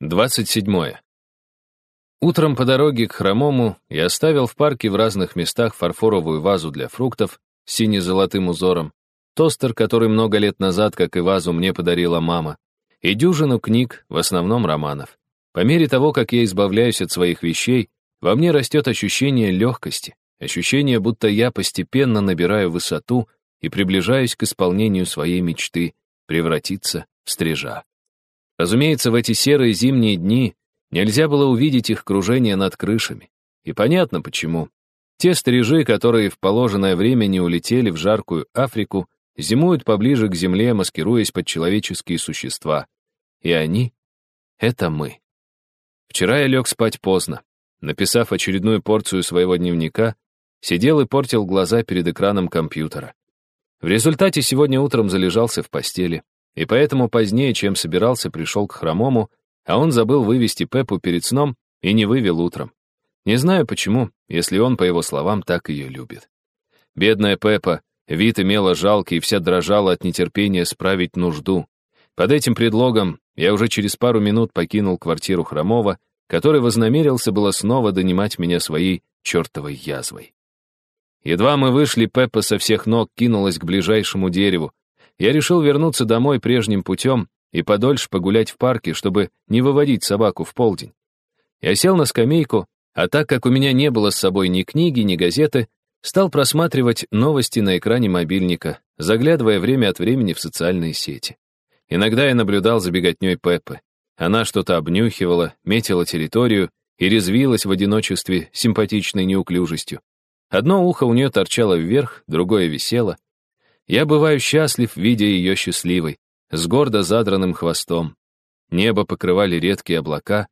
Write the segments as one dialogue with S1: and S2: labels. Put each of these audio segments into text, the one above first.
S1: 27. Утром по дороге к Хромому я оставил в парке в разных местах фарфоровую вазу для фруктов с сине-золотым узором, тостер, который много лет назад, как и вазу, мне подарила мама, и дюжину книг, в основном романов. По мере того, как я избавляюсь от своих вещей, во мне растет ощущение легкости, ощущение, будто я постепенно набираю высоту и приближаюсь к исполнению своей мечты превратиться в стрижа. Разумеется, в эти серые зимние дни нельзя было увидеть их кружение над крышами. И понятно почему. Те стрижи, которые в положенное время не улетели в жаркую Африку, зимуют поближе к земле, маскируясь под человеческие существа. И они — это мы. Вчера я лег спать поздно. Написав очередную порцию своего дневника, сидел и портил глаза перед экраном компьютера. В результате сегодня утром залежался в постели. И поэтому позднее, чем собирался, пришел к хромому, а он забыл вывести Пеппу перед сном и не вывел утром. Не знаю почему, если он, по его словам, так ее любит. Бедная Пеппа, вид имела жалкий и вся дрожала от нетерпения справить нужду. Под этим предлогом я уже через пару минут покинул квартиру Хромова, который вознамерился было снова донимать меня своей чертовой язвой. Едва мы вышли, Пеппа со всех ног кинулась к ближайшему дереву, я решил вернуться домой прежним путем и подольше погулять в парке, чтобы не выводить собаку в полдень. Я сел на скамейку, а так как у меня не было с собой ни книги, ни газеты, стал просматривать новости на экране мобильника, заглядывая время от времени в социальные сети. Иногда я наблюдал за беготней Пеппы. Она что-то обнюхивала, метила территорию и резвилась в одиночестве симпатичной неуклюжестью. Одно ухо у нее торчало вверх, другое висело, я бываю счастлив, видя ее счастливой, с гордо задранным хвостом. Небо покрывали редкие облака,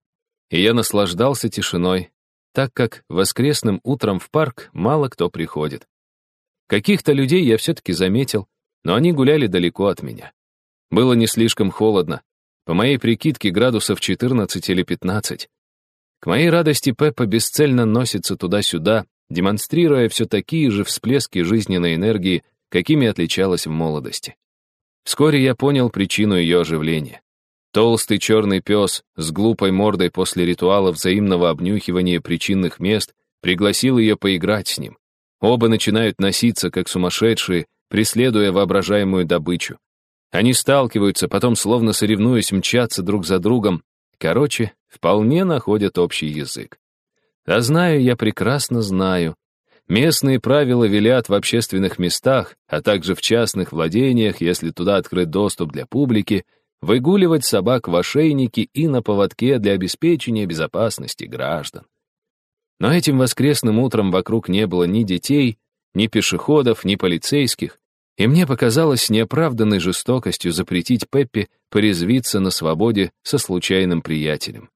S1: и я наслаждался тишиной, так как воскресным утром в парк мало кто приходит. Каких-то людей я все-таки заметил, но они гуляли далеко от меня. Было не слишком холодно, по моей прикидке градусов 14 или 15. К моей радости Пеппа бесцельно носится туда-сюда, демонстрируя все такие же всплески жизненной энергии, какими отличалась в молодости. Вскоре я понял причину ее оживления. Толстый черный пес с глупой мордой после ритуала взаимного обнюхивания причинных мест пригласил ее поиграть с ним. Оба начинают носиться, как сумасшедшие, преследуя воображаемую добычу. Они сталкиваются, потом, словно соревнуясь, мчатся друг за другом. Короче, вполне находят общий язык. А знаю, я прекрасно знаю, Местные правила велят в общественных местах, а также в частных владениях, если туда открыт доступ для публики, выгуливать собак в ошейнике и на поводке для обеспечения безопасности граждан. Но этим воскресным утром вокруг не было ни детей, ни пешеходов, ни полицейских, и мне показалось неоправданной жестокостью запретить Пеппи порезвиться на свободе со случайным приятелем.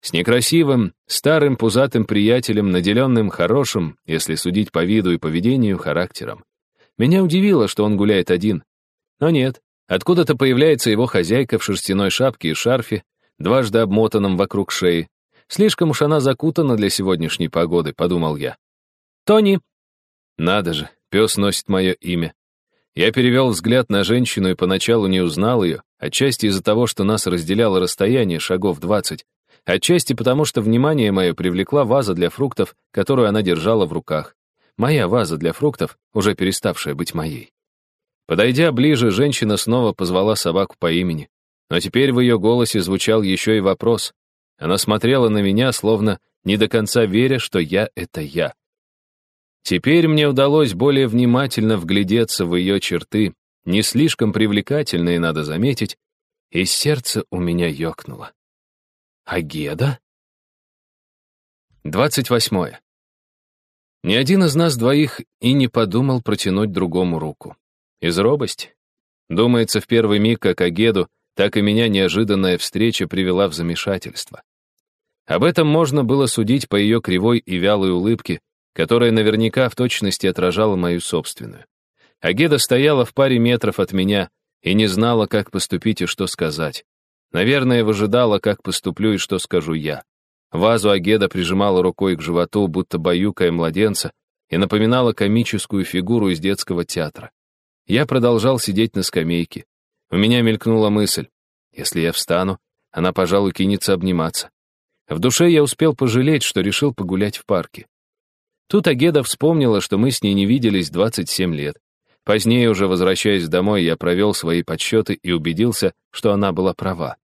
S1: С некрасивым, старым пузатым приятелем, наделенным хорошим, если судить по виду и поведению, характером. Меня удивило, что он гуляет один. Но нет, откуда-то появляется его хозяйка в шерстяной шапке и шарфе, дважды обмотанном вокруг шеи. Слишком уж она закутана для сегодняшней погоды, подумал я. «Тони!» Надо же, пес носит мое имя. Я перевел взгляд на женщину и поначалу не узнал ее, отчасти из-за того, что нас разделяло расстояние шагов двадцать, Отчасти потому, что внимание мое привлекла ваза для фруктов, которую она держала в руках. Моя ваза для фруктов, уже переставшая быть моей. Подойдя ближе, женщина снова позвала собаку по имени. Но теперь в ее голосе звучал еще и вопрос. Она смотрела на меня, словно не до конца веря, что я — это я. Теперь мне удалось более внимательно вглядеться в ее черты, не слишком привлекательные, надо заметить, и сердце у меня ёкнуло. Агеда? 28. Ни один из нас двоих и не подумал протянуть другому руку. Из робости? Думается, в первый миг как Агеду, так и меня неожиданная встреча привела в замешательство. Об этом можно было судить по ее кривой и вялой улыбке, которая наверняка в точности отражала мою собственную. Агеда стояла в паре метров от меня и не знала, как поступить и что сказать. Наверное, выжидала, как поступлю и что скажу я. Вазу Агеда прижимала рукой к животу, будто баюкая младенца, и напоминала комическую фигуру из детского театра. Я продолжал сидеть на скамейке. У меня мелькнула мысль. Если я встану, она, пожалуй, кинется обниматься. В душе я успел пожалеть, что решил погулять в парке. Тут Агеда вспомнила, что мы с ней не виделись 27 лет. Позднее, уже возвращаясь домой, я провел свои подсчеты и убедился, что она была права.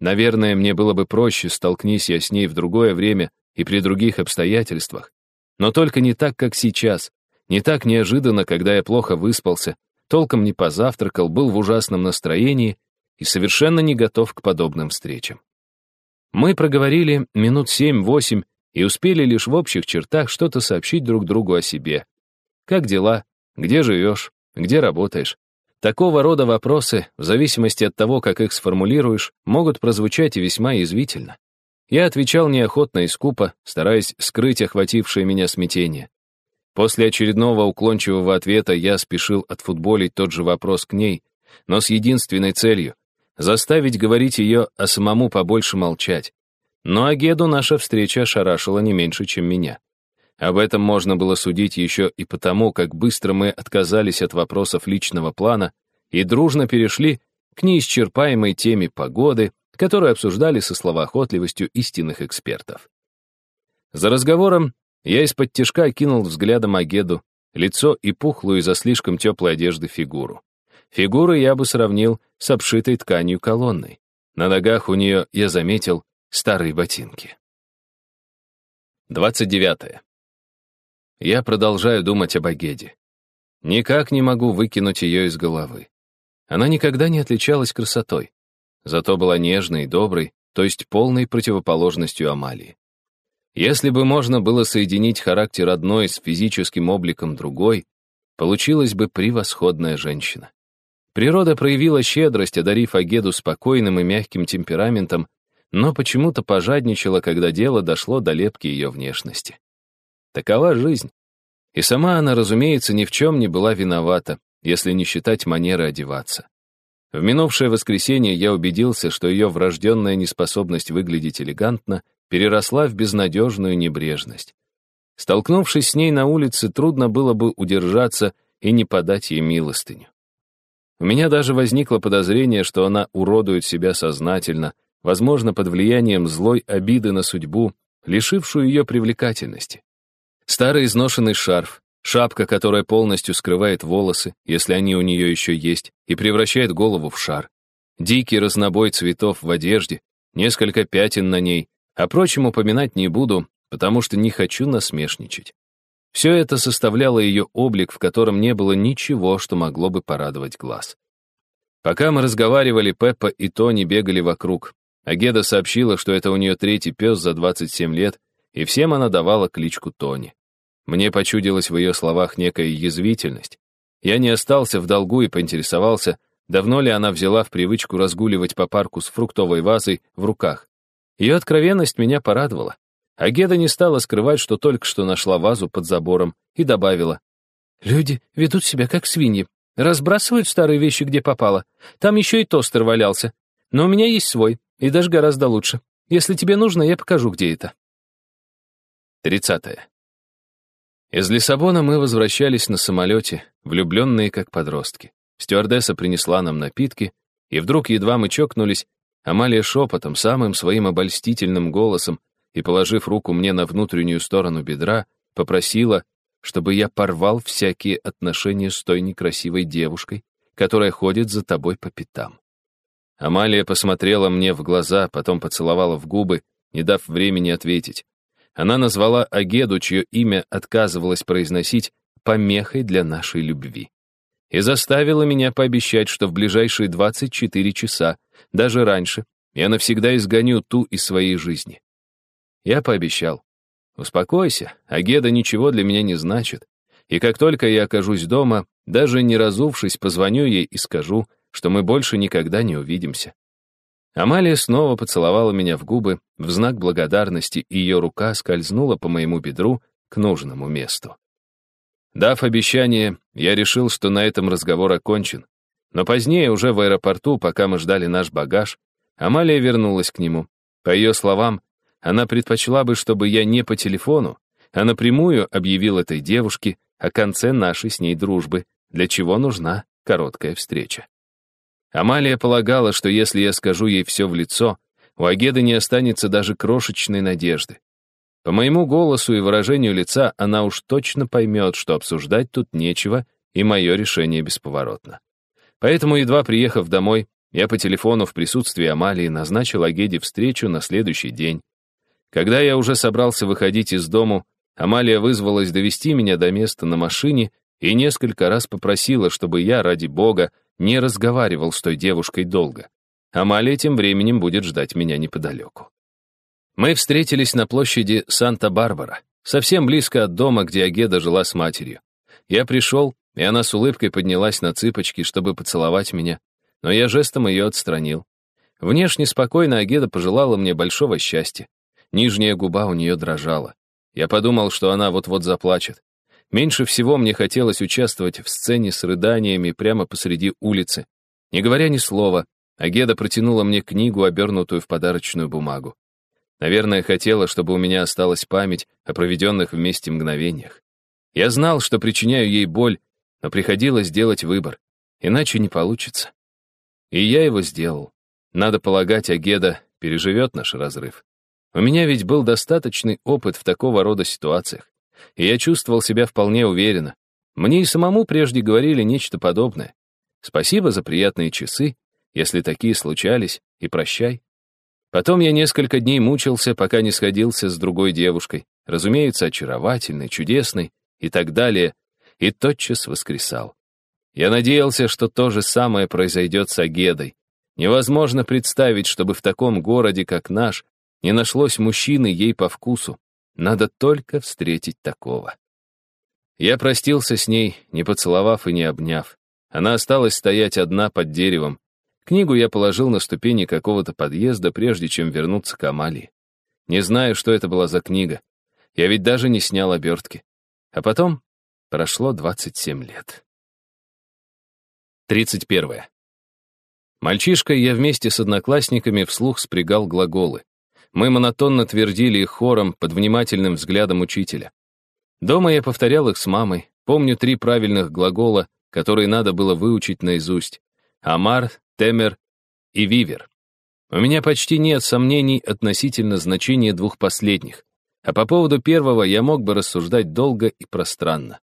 S1: Наверное, мне было бы проще, столкнись я с ней в другое время и при других обстоятельствах. Но только не так, как сейчас. Не так неожиданно, когда я плохо выспался, толком не позавтракал, был в ужасном настроении и совершенно не готов к подобным встречам. Мы проговорили минут семь-восемь и успели лишь в общих чертах что-то сообщить друг другу о себе. Как дела? Где живешь? Где работаешь? Такого рода вопросы, в зависимости от того, как их сформулируешь, могут прозвучать весьма язвительно. Я отвечал неохотно и скупо, стараясь скрыть охватившее меня смятение. После очередного уклончивого ответа я спешил отфутболить тот же вопрос к ней, но с единственной целью — заставить говорить ее, а самому побольше молчать. Но Агеду наша встреча ошарашила не меньше, чем меня. Об этом можно было судить еще и потому, как быстро мы отказались от вопросов личного плана и дружно перешли к неисчерпаемой теме погоды, которую обсуждали со словоохотливостью истинных экспертов. За разговором я из-под тишка кинул взглядом Агеду, лицо и пухлую из-за слишком теплой одежды фигуру. Фигуру я бы сравнил с обшитой тканью колонной. На ногах у нее, я заметил, старые ботинки. 29. Я продолжаю думать об Агеде. Никак не могу выкинуть ее из головы. Она никогда не отличалась красотой. Зато была нежной и доброй, то есть полной противоположностью Амалии. Если бы можно было соединить характер одной с физическим обликом другой, получилась бы превосходная женщина. Природа проявила щедрость, одарив Агеду спокойным и мягким темпераментом, но почему-то пожадничала, когда дело дошло до лепки ее внешности. Такова жизнь. И сама она, разумеется, ни в чем не была виновата, если не считать манеры одеваться. В минувшее воскресенье я убедился, что ее врожденная неспособность выглядеть элегантно переросла в безнадежную небрежность. Столкнувшись с ней на улице, трудно было бы удержаться и не подать ей милостыню. У меня даже возникло подозрение, что она уродует себя сознательно, возможно, под влиянием злой обиды на судьбу, лишившую ее привлекательности. Старый изношенный шарф, шапка, которая полностью скрывает волосы, если они у нее еще есть, и превращает голову в шар. Дикий разнобой цветов в одежде, несколько пятен на ней, а прочим упоминать не буду, потому что не хочу насмешничать. Все это составляло ее облик, в котором не было ничего, что могло бы порадовать глаз. Пока мы разговаривали, Пеппа и Тони бегали вокруг. Агеда сообщила, что это у нее третий пес за 27 лет, и всем она давала кличку Тони. Мне почудилась в ее словах некая язвительность. Я не остался в долгу и поинтересовался, давно ли она взяла в привычку разгуливать по парку с фруктовой вазой в руках. Ее откровенность меня порадовала. А Геда не стала скрывать, что только что нашла вазу под забором, и добавила. «Люди ведут себя как свиньи, разбрасывают старые вещи, где попало. Там еще и тостер валялся. Но у меня есть свой, и даже гораздо лучше. Если тебе нужно, я покажу, где это». 30. Из Лиссабона мы возвращались на самолете, влюбленные как подростки. Стюардесса принесла нам напитки, и вдруг, едва мы чокнулись, Амалия шепотом, самым своим обольстительным голосом и, положив руку мне на внутреннюю сторону бедра, попросила, чтобы я порвал всякие отношения с той некрасивой девушкой, которая ходит за тобой по пятам. Амалия посмотрела мне в глаза, потом поцеловала в губы, не дав времени ответить. Она назвала Агеду, чье имя отказывалась произносить, помехой для нашей любви. И заставила меня пообещать, что в ближайшие 24 часа, даже раньше, я навсегда изгоню ту из своей жизни. Я пообещал. Успокойся, Агеда ничего для меня не значит. И как только я окажусь дома, даже не разувшись, позвоню ей и скажу, что мы больше никогда не увидимся. Амалия снова поцеловала меня в губы в знак благодарности, и ее рука скользнула по моему бедру к нужному месту. Дав обещание, я решил, что на этом разговор окончен. Но позднее, уже в аэропорту, пока мы ждали наш багаж, Амалия вернулась к нему. По ее словам, она предпочла бы, чтобы я не по телефону, а напрямую объявил этой девушке о конце нашей с ней дружбы, для чего нужна короткая встреча. Амалия полагала, что если я скажу ей все в лицо, у Агеды не останется даже крошечной надежды. По моему голосу и выражению лица она уж точно поймет, что обсуждать тут нечего, и мое решение бесповоротно. Поэтому, едва приехав домой, я по телефону в присутствии Амалии назначил Агеде встречу на следующий день. Когда я уже собрался выходить из дому, Амалия вызвалась довести меня до места на машине и несколько раз попросила, чтобы я, ради бога, не разговаривал с той девушкой долго. Амалия тем временем будет ждать меня неподалеку. Мы встретились на площади Санта-Барбара, совсем близко от дома, где Агеда жила с матерью. Я пришел, и она с улыбкой поднялась на цыпочки, чтобы поцеловать меня, но я жестом ее отстранил. Внешне спокойно Агеда пожелала мне большого счастья. Нижняя губа у нее дрожала. Я подумал, что она вот-вот заплачет. Меньше всего мне хотелось участвовать в сцене с рыданиями прямо посреди улицы. Не говоря ни слова, Агеда протянула мне книгу, обернутую в подарочную бумагу. Наверное, хотела, чтобы у меня осталась память о проведенных вместе мгновениях. Я знал, что причиняю ей боль, но приходилось делать выбор, иначе не получится. И я его сделал. Надо полагать, Агеда переживет наш разрыв. У меня ведь был достаточный опыт в такого рода ситуациях, и я чувствовал себя вполне уверенно. Мне и самому прежде говорили нечто подобное. Спасибо за приятные часы, если такие случались, и прощай. Потом я несколько дней мучился, пока не сходился с другой девушкой, разумеется, очаровательной, чудесной и так далее, и тотчас воскресал. Я надеялся, что то же самое произойдет с Агедой. Невозможно представить, чтобы в таком городе, как наш, не нашлось мужчины ей по вкусу. Надо только встретить такого. Я простился с ней, не поцеловав и не обняв. Она осталась стоять одна под деревом, Книгу я положил на ступени какого-то подъезда, прежде чем вернуться к Амалии. Не знаю, что это была за книга. Я ведь даже не снял обертки. А потом прошло 27 лет. 31. Мальчишкой я вместе с одноклассниками вслух спрягал глаголы. Мы монотонно твердили их хором под внимательным взглядом учителя. Дома я повторял их с мамой. Помню три правильных глагола, которые надо было выучить наизусть. Амар, Темер и Вивер. У меня почти нет сомнений относительно значения двух последних, а по поводу первого я мог бы рассуждать долго и пространно.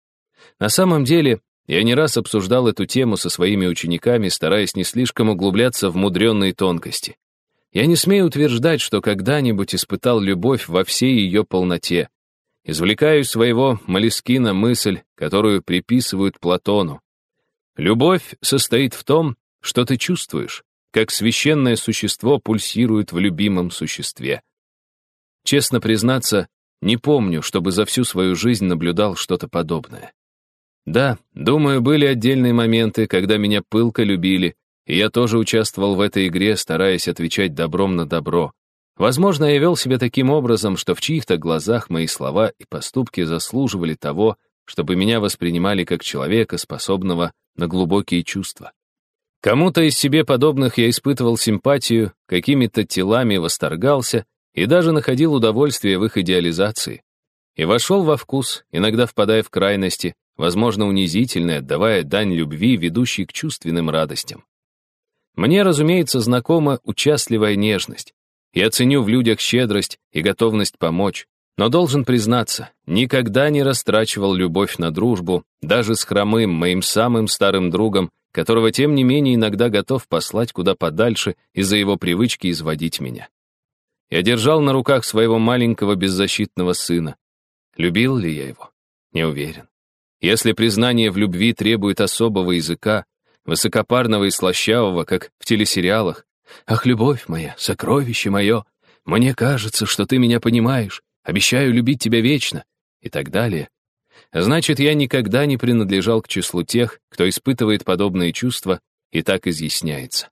S1: На самом деле, я не раз обсуждал эту тему со своими учениками, стараясь не слишком углубляться в мудренные тонкости. Я не смею утверждать, что когда-нибудь испытал любовь во всей ее полноте. Извлекаю из своего Малискина мысль, которую приписывают Платону. Любовь состоит в том, что ты чувствуешь, как священное существо пульсирует в любимом существе. Честно признаться, не помню, чтобы за всю свою жизнь наблюдал что-то подобное. Да, думаю, были отдельные моменты, когда меня пылко любили, и я тоже участвовал в этой игре, стараясь отвечать добром на добро. Возможно, я вел себя таким образом, что в чьих-то глазах мои слова и поступки заслуживали того, чтобы меня воспринимали как человека, способного на глубокие чувства. Кому-то из себе подобных я испытывал симпатию, какими-то телами восторгался и даже находил удовольствие в их идеализации. И вошел во вкус, иногда впадая в крайности, возможно, унизительные, отдавая дань любви, ведущей к чувственным радостям. Мне, разумеется, знакома участливая нежность. Я ценю в людях щедрость и готовность помочь, но должен признаться, никогда не растрачивал любовь на дружбу, даже с хромым, моим самым старым другом, которого, тем не менее, иногда готов послать куда подальше из-за его привычки изводить меня. Я держал на руках своего маленького беззащитного сына. Любил ли я его? Не уверен. Если признание в любви требует особого языка, высокопарного и слащавого, как в телесериалах, «Ах, любовь моя, сокровище мое, мне кажется, что ты меня понимаешь, обещаю любить тебя вечно», и так далее, Значит, я никогда не принадлежал к числу тех, кто испытывает подобные чувства, и так изъясняется.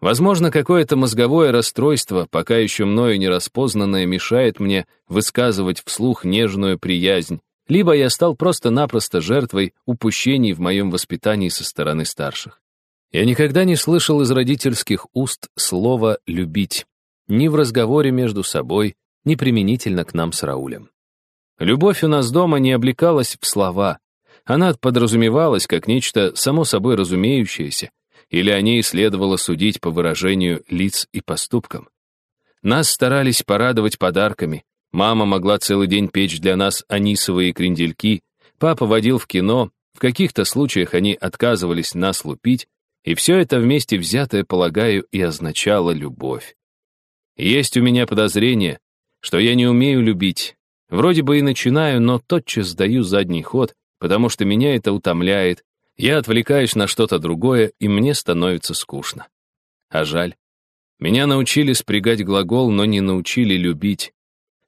S1: Возможно, какое-то мозговое расстройство, пока еще мною не распознанное, мешает мне высказывать вслух нежную приязнь, либо я стал просто-напросто жертвой упущений в моем воспитании со стороны старших. Я никогда не слышал из родительских уст слова «любить», ни в разговоре между собой, ни применительно к нам с Раулем. Любовь у нас дома не облекалась в слова. Она подразумевалась как нечто само собой разумеющееся, или о ней следовало судить по выражению лиц и поступкам. Нас старались порадовать подарками. Мама могла целый день печь для нас анисовые крендельки, папа водил в кино, в каких-то случаях они отказывались нас лупить, и все это вместе взятое, полагаю, и означало любовь. Есть у меня подозрение, что я не умею любить. Вроде бы и начинаю, но тотчас даю задний ход, потому что меня это утомляет, я отвлекаюсь на что-то другое, и мне становится скучно. А жаль. Меня научили спрягать глагол, но не научили любить.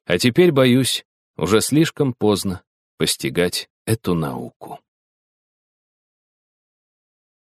S1: А теперь, боюсь, уже слишком поздно постигать эту науку.